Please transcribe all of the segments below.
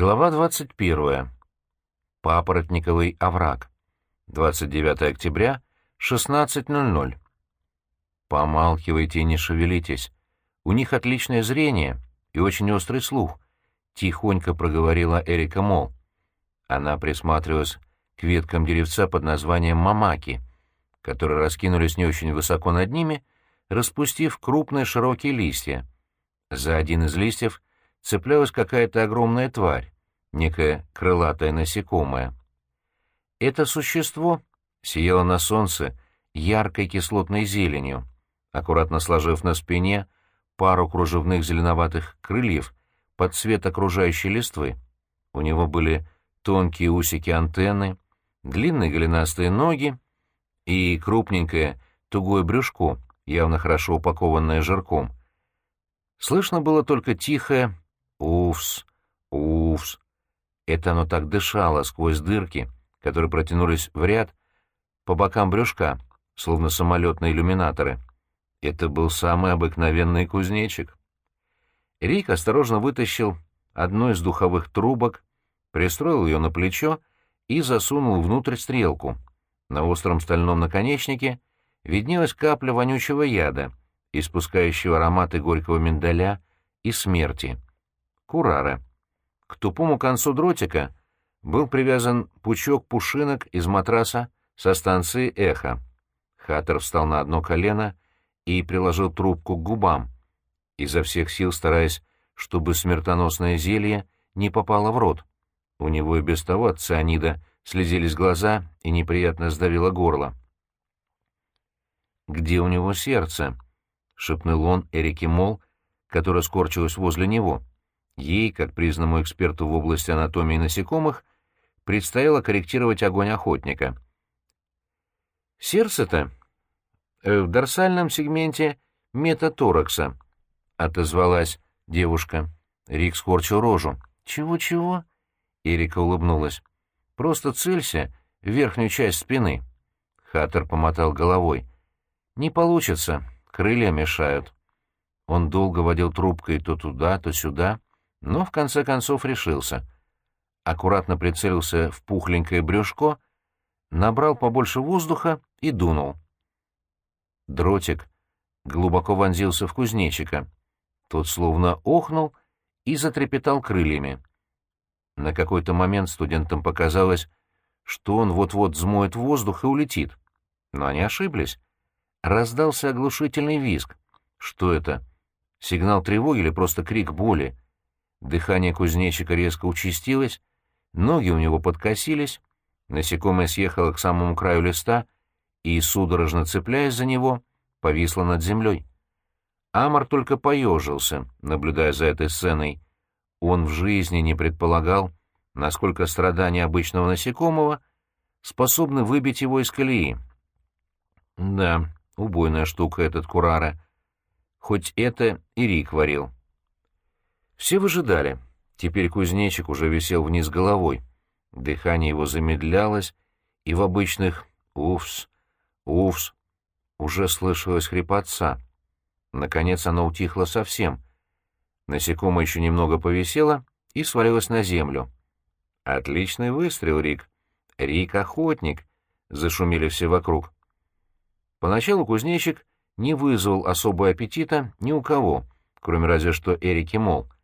Глава 21. Папоротниковый овраг. 29 октября, 16.00. Помалкивайте и не шевелитесь. У них отличное зрение и очень острый слух, тихонько проговорила Эрика Мол. Она присматривалась к веткам деревца под названием мамаки, которые раскинулись не очень высоко над ними, распустив крупные широкие листья. За один из листьев — цеплялась какая-то огромная тварь, некое крылатое насекомое. Это существо сияло на солнце яркой кислотной зеленью, аккуратно сложив на спине пару кружевных зеленоватых крыльев под цвет окружающей листвы. У него были тонкие усики антенны, длинные голенастые ноги и крупненькое тугое брюшко, явно хорошо упакованное жирком. Слышно было только тихое Уфс, уфс. Это оно так дышало сквозь дырки, которые протянулись в ряд по бокам брюшка, словно самолетные иллюминаторы. Это был самый обыкновенный кузнечик. Рик осторожно вытащил одну из духовых трубок, пристроил ее на плечо и засунул внутрь стрелку. На остром стальном наконечнике виднелась капля вонючего яда, испускающего ароматы горького миндаля и смерти. Курара. К тупому концу дротика был привязан пучок пушинок из матраса со станции «Эхо». Хаттер встал на одно колено и приложил трубку к губам, изо всех сил стараясь, чтобы смертоносное зелье не попало в рот. У него и без того от цианида слезились глаза и неприятно сдавило горло. «Где у него сердце?» — шепнул он Эрике Мол, которая скорчилась возле него. Ей, как признанному эксперту в области анатомии насекомых, предстояло корректировать огонь охотника. Сердце-то э, в дорсальном сегменте метаторакса, — отозвалась девушка. Рик скорчил рожу. «Чего-чего?» Эрика улыбнулась. «Просто целься в верхнюю часть спины». Хаттер помотал головой. «Не получится, крылья мешают». Он долго водил трубкой то туда, то сюда, но в конце концов решился. Аккуратно прицелился в пухленькое брюшко, набрал побольше воздуха и дунул. Дротик глубоко вонзился в кузнечика. Тот словно охнул и затрепетал крыльями. На какой-то момент студентам показалось, что он вот-вот взмоет воздух и улетит. Но они ошиблись. Раздался оглушительный визг. Что это? Сигнал тревоги или просто крик боли? Дыхание кузнечика резко участилось, ноги у него подкосились, насекомое съехало к самому краю листа и, судорожно цепляясь за него, повисло над землей. Амар только поежился, наблюдая за этой сценой. Он в жизни не предполагал, насколько страдания обычного насекомого способны выбить его из колеи. Да, убойная штука этот Курара. Хоть это и Рик варил. Все выжидали. Теперь кузнечик уже висел вниз головой. Дыхание его замедлялось, и в обычных «уфс», «уфс» уже слышалось хрипотца. Наконец оно утихло совсем. Насекомое еще немного повисело и свалилось на землю. «Отличный выстрел, Рик! Рик — охотник!» — зашумели все вокруг. Поначалу кузнечик не вызвал особого аппетита ни у кого, кроме разве что Эрики Мол —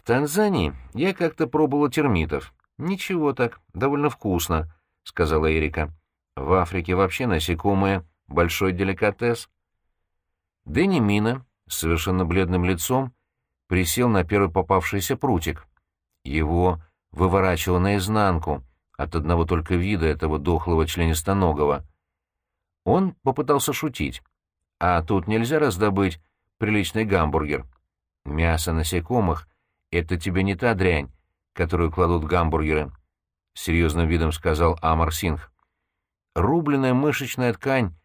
в Танзании я как-то пробовала термитов. Ничего так, довольно вкусно, — сказала Эрика. В Африке вообще насекомые — большой деликатес. Дэнни Мина с совершенно бледным лицом присел на первый попавшийся прутик. Его выворачивало наизнанку от одного только вида этого дохлого членистоногого. Он попытался шутить. А тут нельзя раздобыть приличный гамбургер. Мясо насекомых «Это тебе не та дрянь, которую кладут гамбургеры», — серьезным видом сказал Амар Сингх. «Рубленная мышечная ткань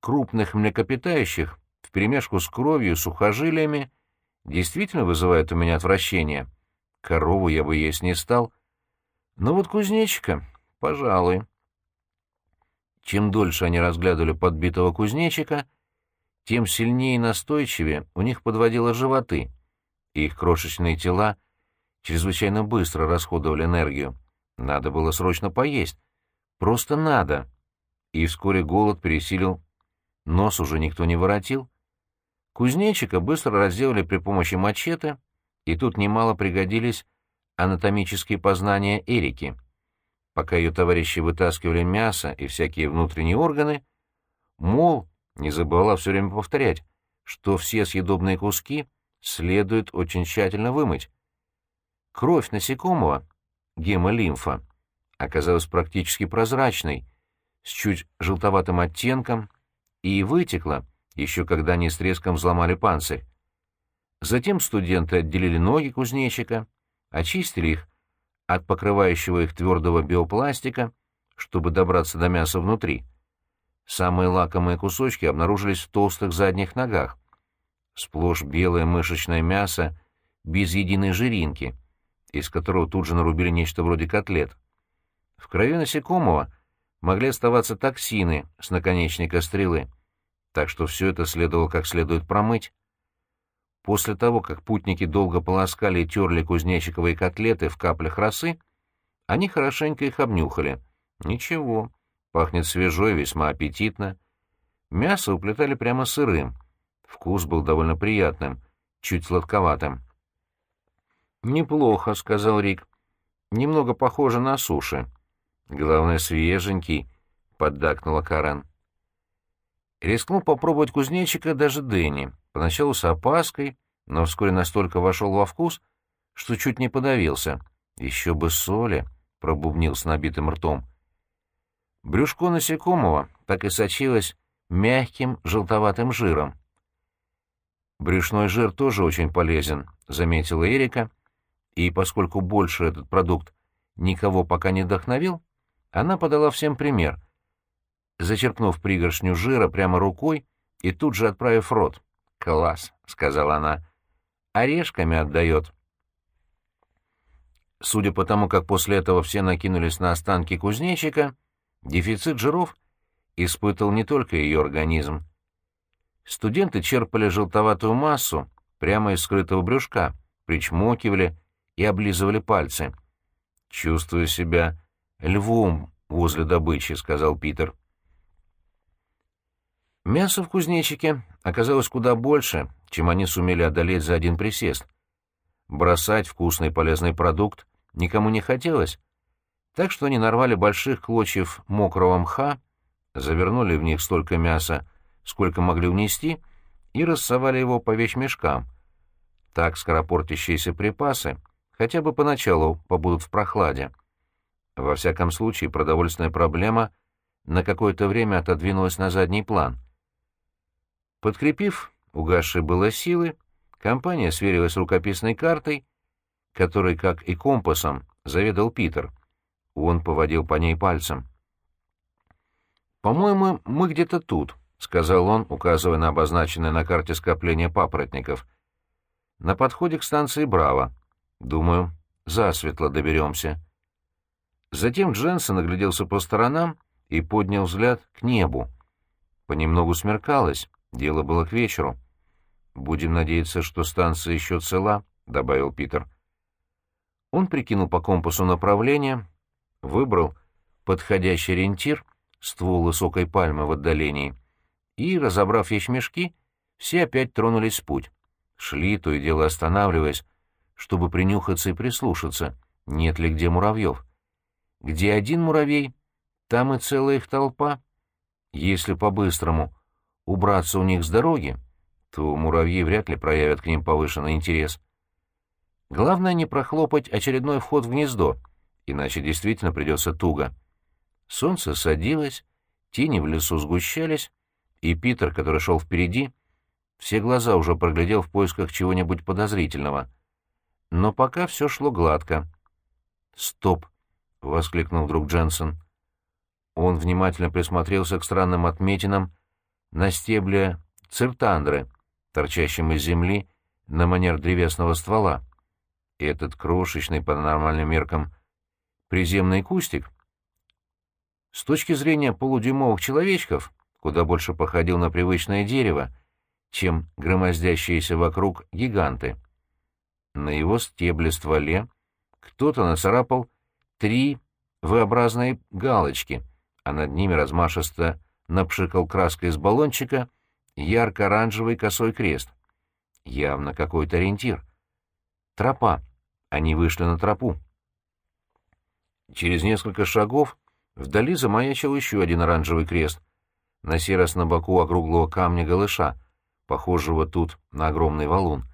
крупных млекопитающих вперемешку с кровью сухожилиями действительно вызывает у меня отвращение. Корову я бы есть не стал. Но вот кузнечика, пожалуй». Чем дольше они разглядывали подбитого кузнечика, тем сильнее и настойчивее у них подводило животы — их крошечные тела чрезвычайно быстро расходовали энергию. Надо было срочно поесть. Просто надо. И вскоре голод пересилил. Нос уже никто не воротил. Кузнечика быстро разделали при помощи мачете, и тут немало пригодились анатомические познания Эрики. Пока ее товарищи вытаскивали мясо и всякие внутренние органы, Мол не забывала все время повторять, что все съедобные куски следует очень тщательно вымыть. Кровь насекомого, гемолимфа, оказалась практически прозрачной, с чуть желтоватым оттенком, и вытекла, еще когда они с треском взломали панцирь. Затем студенты отделили ноги кузнечика, очистили их от покрывающего их твердого биопластика, чтобы добраться до мяса внутри. Самые лакомые кусочки обнаружились в толстых задних ногах. Сплошь белое мышечное мясо, без единой жиринки, из которого тут же нарубили нечто вроде котлет. В крови насекомого могли оставаться токсины с наконечника стрелы, так что все это следовало как следует промыть. После того, как путники долго полоскали и терли кузнечиковые котлеты в каплях росы, они хорошенько их обнюхали. Ничего, Пахнет свежо и весьма аппетитно. Мясо уплетали прямо сырым. Вкус был довольно приятным, чуть сладковатым. «Неплохо», — сказал Рик. «Немного похоже на суши». «Главное, свеженький», — поддакнула Карен. Рискнул попробовать кузнечика даже Дэнни. Поначалу с опаской, но вскоре настолько вошел во вкус, что чуть не подавился. «Еще бы соли», — пробубнил с набитым ртом. Брюшко насекомого так и сочилось мягким желтоватым жиром. «Брюшной жир тоже очень полезен», — заметила Эрика, и поскольку больше этот продукт никого пока не вдохновил, она подала всем пример, зачерпнув пригоршню жира прямо рукой и тут же отправив рот. «Класс», — сказала она, — «орешками отдает». Судя по тому, как после этого все накинулись на останки кузнечика, — Дефицит жиров испытывал не только ее организм. Студенты черпали желтоватую массу прямо из скрытого брюшка, причмокивали и облизывали пальцы. «Чувствую себя львом возле добычи», — сказал Питер. Мясо в кузнечике оказалось куда больше, чем они сумели одолеть за один присест. Бросать вкусный полезный продукт никому не хотелось, так что они нарвали больших клочьев мокрого мха, завернули в них столько мяса, сколько могли унести, и рассовали его по вещмешкам. Так скоропортящиеся припасы хотя бы поначалу побудут в прохладе. Во всяком случае, продовольственная проблема на какое-то время отодвинулась на задний план. Подкрепив угасшие было силы, компания сверилась с рукописной картой, которой, как и компасом, заведал Питер. Он поводил по ней пальцем. «По-моему, мы где-то тут», — сказал он, указывая на обозначенное на карте скопление папоротников. «На подходе к станции Браво. Думаю, засветло доберемся». Затем Дженсен огляделся по сторонам и поднял взгляд к небу. Понемногу смеркалось, дело было к вечеру. «Будем надеяться, что станция еще цела», — добавил Питер. Он прикинул по компасу направление выбрал подходящий ориентир, ствол высокой пальмы в отдалении, и, разобрав вещмешки, все опять тронулись в путь. Шли, то и дело останавливаясь, чтобы принюхаться и прислушаться, нет ли где муравьев. Где один муравей, там и целая их толпа. Если по-быстрому убраться у них с дороги, то муравьи вряд ли проявят к ним повышенный интерес. Главное не прохлопать очередной вход в гнездо, иначе действительно придется туго. Солнце садилось, тени в лесу сгущались, и Питер, который шел впереди, все глаза уже проглядел в поисках чего-нибудь подозрительного. Но пока все шло гладко. «Стоп!» — воскликнул вдруг Дженсен. Он внимательно присмотрелся к странным отметинам на стебле циртандры, торчащем из земли на манер древесного ствола. Этот крошечный по нормальным меркам приземный кустик, с точки зрения полудюймовых человечков, куда больше походил на привычное дерево, чем громоздящиеся вокруг гиганты. На его стебле-стволе кто-то нацарапал три V-образные галочки, а над ними размашисто напшикал краской из баллончика ярко-оранжевый косой крест. Явно какой-то ориентир. Тропа. Они вышли на тропу. Через несколько шагов вдали замаячил еще один оранжевый крест, на сей раз на боку округлого камня голыша, похожего тут на огромный валун.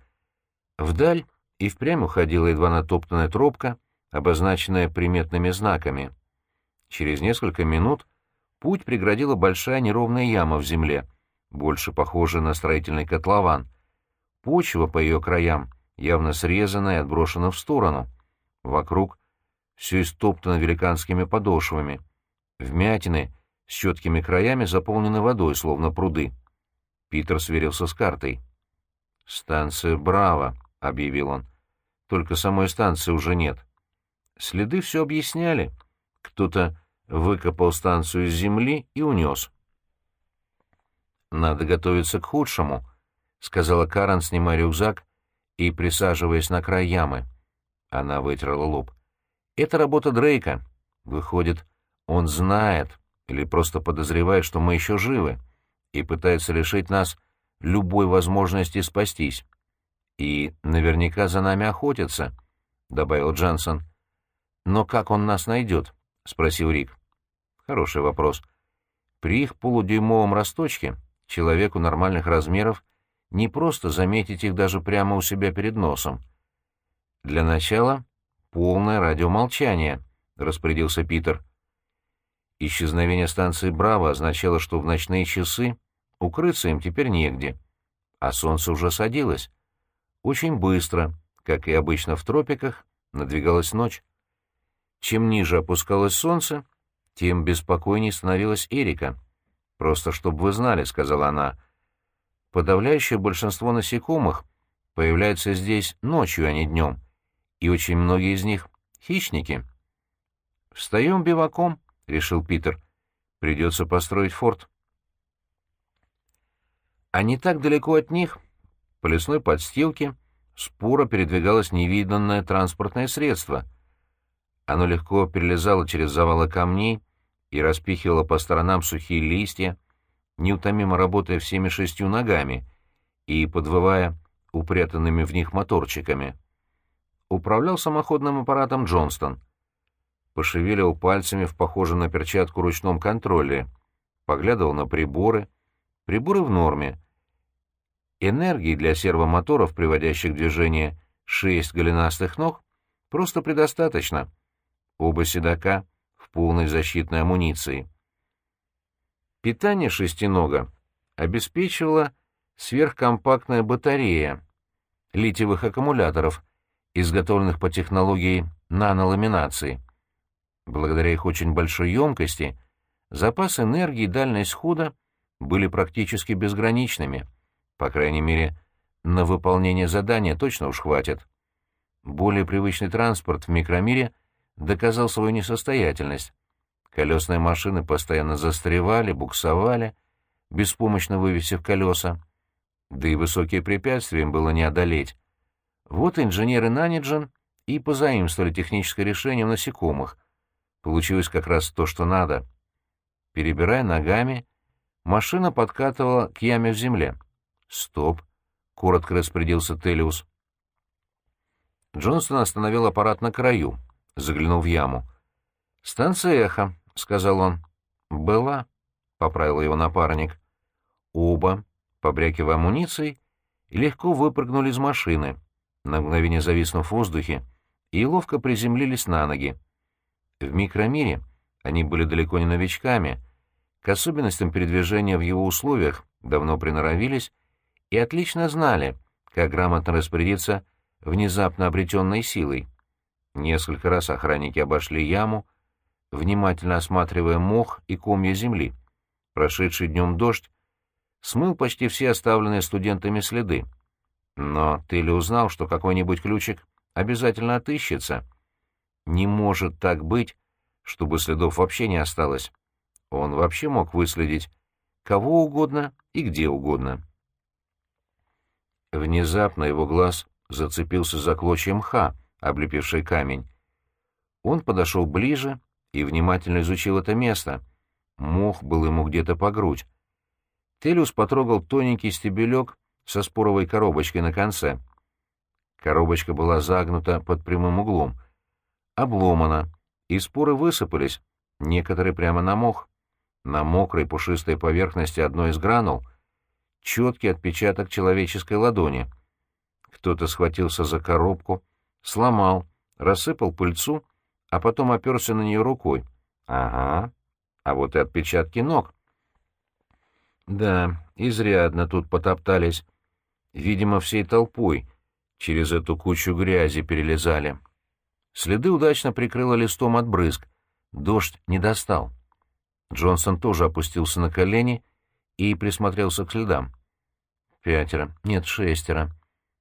Вдаль и впрямь уходила едва натоптанная тропка, обозначенная приметными знаками. Через несколько минут путь преградила большая неровная яма в земле, больше похожая на строительный котлован. Почва по ее краям явно срезана и отброшена в сторону. Вокруг все истоптано великанскими подошвами. Вмятины с четкими краями заполнены водой, словно пруды. Питер сверился с картой. «Станция Браво», — объявил он. «Только самой станции уже нет. Следы все объясняли. Кто-то выкопал станцию из земли и унес». «Надо готовиться к худшему», — сказала Карен, снимая рюкзак и присаживаясь на край ямы. Она вытерла лоб. «Это работа Дрейка. Выходит, он знает или просто подозревает, что мы еще живы, и пытается лишить нас любой возможности спастись. И наверняка за нами охотятся», — добавил Джансон. «Но как он нас найдет?» — спросил Рик. «Хороший вопрос. При их полудюймовом росточке человеку нормальных размеров не просто заметить их даже прямо у себя перед носом. Для начала полное радиомолчание, — распорядился Питер. Исчезновение станции «Браво» означало, что в ночные часы укрыться им теперь негде, а солнце уже садилось. Очень быстро, как и обычно в тропиках, надвигалась ночь. Чем ниже опускалось солнце, тем беспокойнее становилась Эрика. «Просто чтобы вы знали», — сказала она, — «подавляющее большинство насекомых появляется здесь ночью, а не днем, и очень многие из них — хищники». «Встаем биваком», — решил Питер. «Придется построить форт». А не так далеко от них, по лесной подстилке, споро передвигалось невиданное транспортное средство. Оно легко перелезало через завалы камней и распихивало по сторонам сухие листья, неутомимо работая всеми шестью ногами и подвывая упрятанными в них моторчиками. Управлял самоходным аппаратом Джонстон — пошевелил пальцами в похожем на перчатку ручном контроле, поглядывал на приборы. Приборы в норме. Энергии для сервомоторов, приводящих в движение шесть голенастых ног, просто предостаточно. Оба седока в полной защитной амуниции. Питание шестинога обеспечивала сверхкомпактная батарея литиевых аккумуляторов, изготовленных по технологии наноламинации. Благодаря их очень большой емкости, запас энергии и дальность хода были практически безграничными. По крайней мере, на выполнение задания точно уж хватит. Более привычный транспорт в микромире доказал свою несостоятельность. Колесные машины постоянно застревали, буксовали, беспомощно вывесив колеса. Да и высокие препятствия им было не одолеть. Вот инженеры Наниджен и позаимствовали техническое решение насекомых, Получилось как раз то, что надо. Перебирая ногами, машина подкатывала к яме в земле. «Стоп!» — коротко распорядился Телиус. Джонстон остановил аппарат на краю, заглянул в яму. «Станция эхо», — сказал он. «Была», — поправил его напарник. Оба, побрякивая амуницией, легко выпрыгнули из машины, на мгновение зависнув в воздухе, и ловко приземлились на ноги. В микромире они были далеко не новичками, к особенностям передвижения в его условиях давно приноровились и отлично знали, как грамотно распорядиться внезапно обретенной силой. Несколько раз охранники обошли яму, внимательно осматривая мох и комья земли. Прошедший днем дождь смыл почти все оставленные студентами следы. Но ты ли узнал, что какой-нибудь ключик обязательно отыщется? Не может так быть, чтобы следов вообще не осталось. Он вообще мог выследить кого угодно и где угодно. Внезапно его глаз зацепился за клочья мха, облепивший камень. Он подошел ближе и внимательно изучил это место. Мох был ему где-то по грудь. Телиус потрогал тоненький стебелек со споровой коробочкой на конце. Коробочка была загнута под прямым углом, обломана, и споры высыпались, некоторые прямо на мох. На мокрой пушистой поверхности одной из гранул четкий отпечаток человеческой ладони. Кто-то схватился за коробку, сломал, рассыпал пыльцу, а потом оперся на нее рукой. Ага, а вот и отпечатки ног. Да, изрядно тут потоптались. Видимо, всей толпой через эту кучу грязи перелезали. Следы удачно прикрыло листом от брызг. Дождь не достал. Джонсон тоже опустился на колени и присмотрелся к следам. Пятеро, нет, шестеро.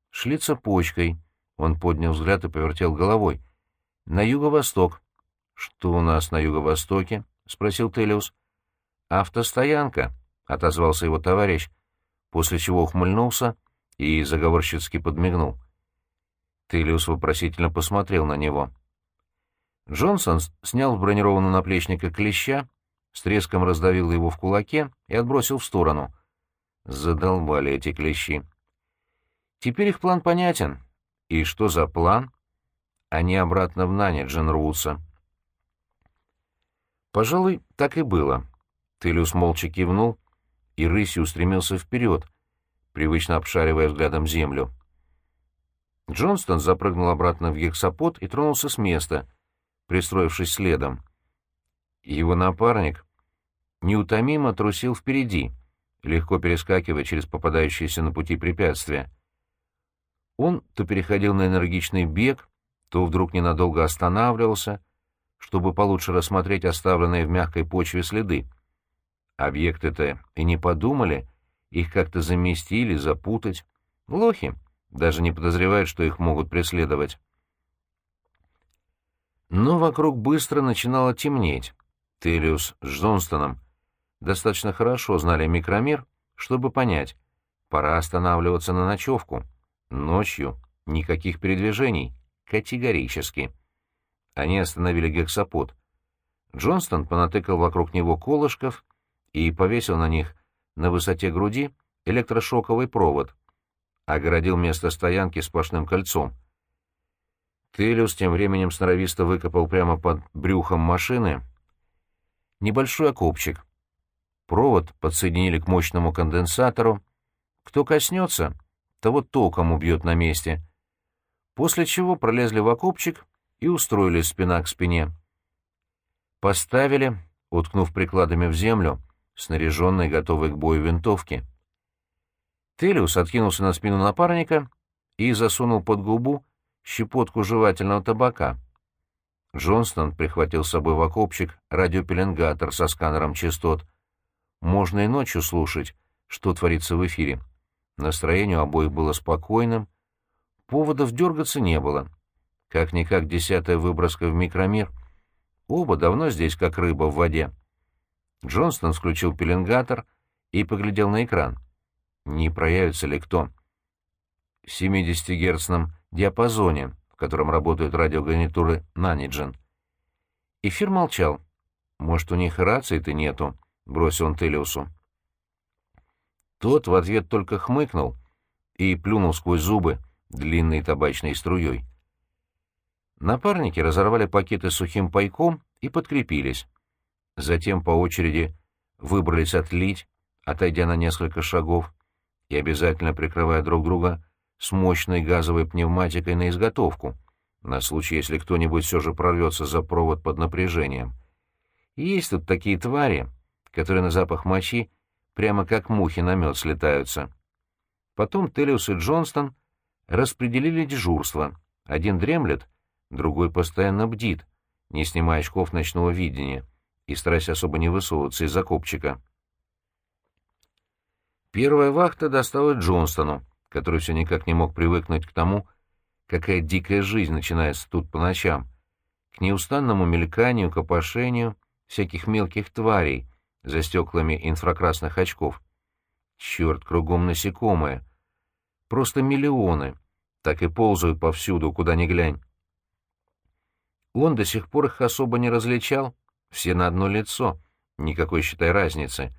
Шли цепочкой. Он поднял взгляд и повертел головой. На юго-восток. Что у нас на юго-востоке? спросил Телиус. Автостоянка, отозвался его товарищ, после чего ухмыльнулся и заговорщицки подмигнул. Телиус вопросительно посмотрел на него. Джонсон снял с бронированного наплечника клеща, с треском раздавил его в кулаке и отбросил в сторону. Задолбали эти клещи. Теперь их план понятен. И что за план? Они обратно в Нанеджен рвутся. Пожалуй, так и было. Телиус молча кивнул и рысью устремился вперед, привычно обшаривая взглядом землю. Джонстон запрыгнул обратно в гексапод и тронулся с места, пристроившись следом. Его напарник неутомимо трусил впереди, легко перескакивая через попадающиеся на пути препятствия. Он то переходил на энергичный бег, то вдруг ненадолго останавливался, чтобы получше рассмотреть оставленные в мягкой почве следы. Объекты-то и не подумали их как-то заместили, запутать. Лохи даже не подозревают, что их могут преследовать. Но вокруг быстро начинало темнеть. Телиус с Джонстоном достаточно хорошо знали микромир, чтобы понять, пора останавливаться на ночевку. Ночью никаких передвижений, категорически. Они остановили гексапод. Джонстон понатыкал вокруг него колышков и повесил на них на высоте груди электрошоковый провод, огородил место стоянки сплошным кольцом. Телиус тем временем сноровисто выкопал прямо под брюхом машины небольшой окопчик. Провод подсоединили к мощному конденсатору. Кто коснется, того током убьет на месте. После чего пролезли в окопчик и устроились спина к спине. Поставили, уткнув прикладами в землю, снаряженной, готовой к бою винтовки. Телиус откинулся на спину напарника и засунул под губу щепотку жевательного табака. Джонстон прихватил с собой в окопчик радиопеленгатор со сканером частот. Можно и ночью слушать, что творится в эфире. Настроение у обоих было спокойным, поводов дергаться не было. Как-никак десятая выброска в микромир. Оба давно здесь, как рыба в воде. Джонстон включил пеленгатор и поглядел на экран. Не проявится ли кто? В 70-герцном диапазоне, в котором работают радиогарнитуры Наниджен. Эфир молчал. «Может, у них рации-то нету?» — бросил он Телиусу. Тот в ответ только хмыкнул и плюнул сквозь зубы длинной табачной струей. Напарники разорвали пакеты сухим пайком и подкрепились. Затем по очереди выбрались отлить, отойдя на несколько шагов, и обязательно прикрывая друг друга с мощной газовой пневматикой на изготовку, на случай, если кто-нибудь все же прорвется за провод под напряжением. есть тут такие твари, которые на запах мочи прямо как мухи на мед слетаются. Потом Телиус и Джонстон распределили дежурство. Один дремлет, другой постоянно бдит, не снимая очков ночного видения и стараясь особо не высовываться из окопчика. Первая вахта досталась Джонстону, который все никак не мог привыкнуть к тому, какая дикая жизнь начинается тут по ночам, к неустанному мельканию, копошению всяких мелких тварей за стеклами инфракрасных очков. Черт, кругом насекомые. Просто миллионы. так и ползают повсюду, куда ни глянь. Он до сих пор их особо не различал, все на одно лицо, никакой, считай, разницы.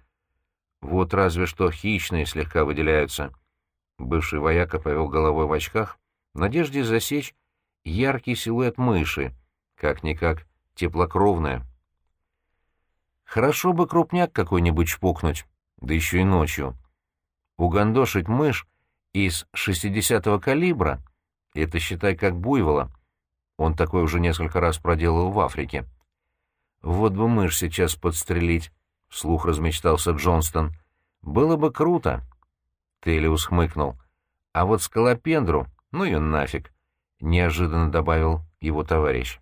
Вот разве что хищные слегка выделяются. Бывший вояка повел головой в очках, в надежде засечь яркий силуэт мыши, как-никак теплокровная. Хорошо бы крупняк какой-нибудь чпокнуть, да еще и ночью. Угандошить мышь из 60-го калибра — это, считай, как буйвола. Он такой уже несколько раз проделал в Африке. Вот бы мышь сейчас подстрелить, — вслух размечтался Джонстон. Было бы круто. Телиус хмыкнул. А вот скалопендру, ну ее нафиг, — неожиданно добавил его товарищ.